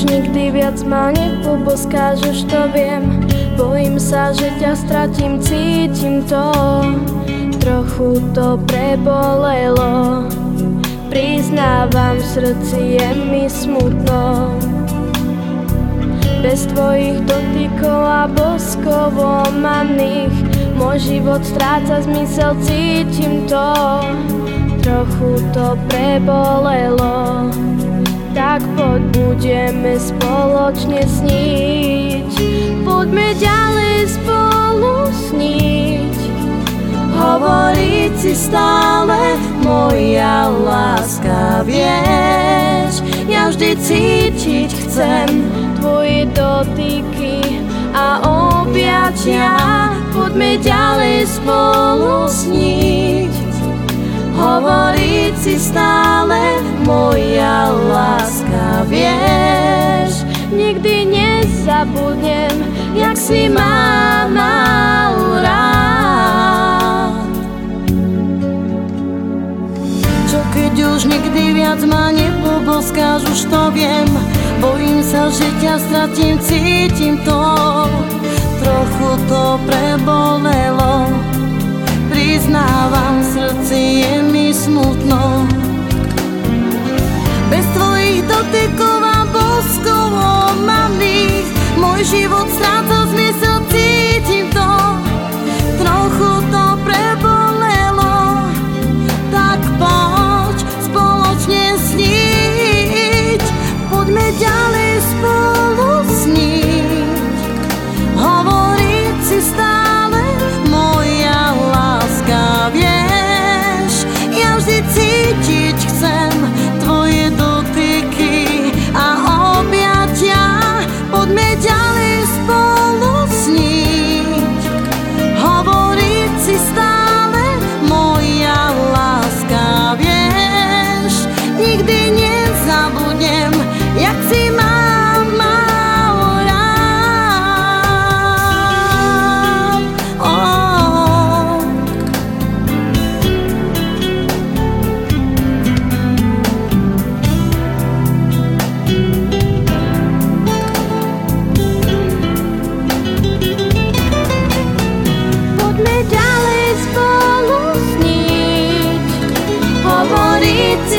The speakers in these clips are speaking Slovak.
Nikdy viac ma nepoboskáš, už to viem. Bojím sa, že ťa stratím, cítim to. Trochu to prebolelo. Priznávam, v srdci je mi smutno. Bez tvojich dotykov a boskovo mamných Môj život stráca zmysel, cítim to. Trochu to prebolelo Tak poď budeme spoločne sniť Poďme ďalej spolu sniť Hovoriť si stále moja láska, vieš Ja vždy cítiť chcem tvoje dotyky a objatia. Poďme ďalej spolu sniť Hovoriť si stále moja láska, vieš Nikdy nezabudnem, jak si ma mal rád Čo keď už nikdy viac ma nepoboskáš, už to viem. Bojím sa, že ťa stratím, cítim to. Trochu to prebolelo. Priznávam, srdci je mi tvojich dotykov a boskov mamných Môj život stráca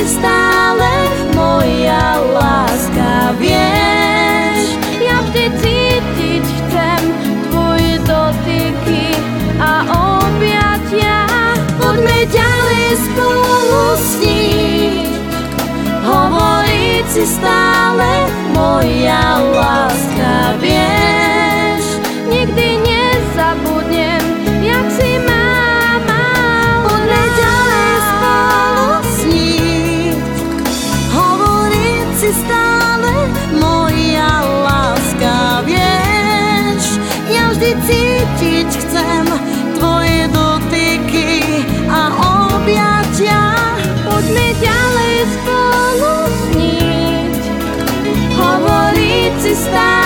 Hovoriť stále moja láska, vieš Ja vždy cítiť chcem tvoje dotyky a objatia. Poďme ďalej spolu sniť. Hovoriť si stále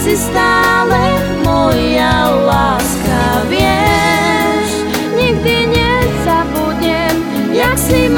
si stále moja láska, vieš, nikdy nezabudnem, jak si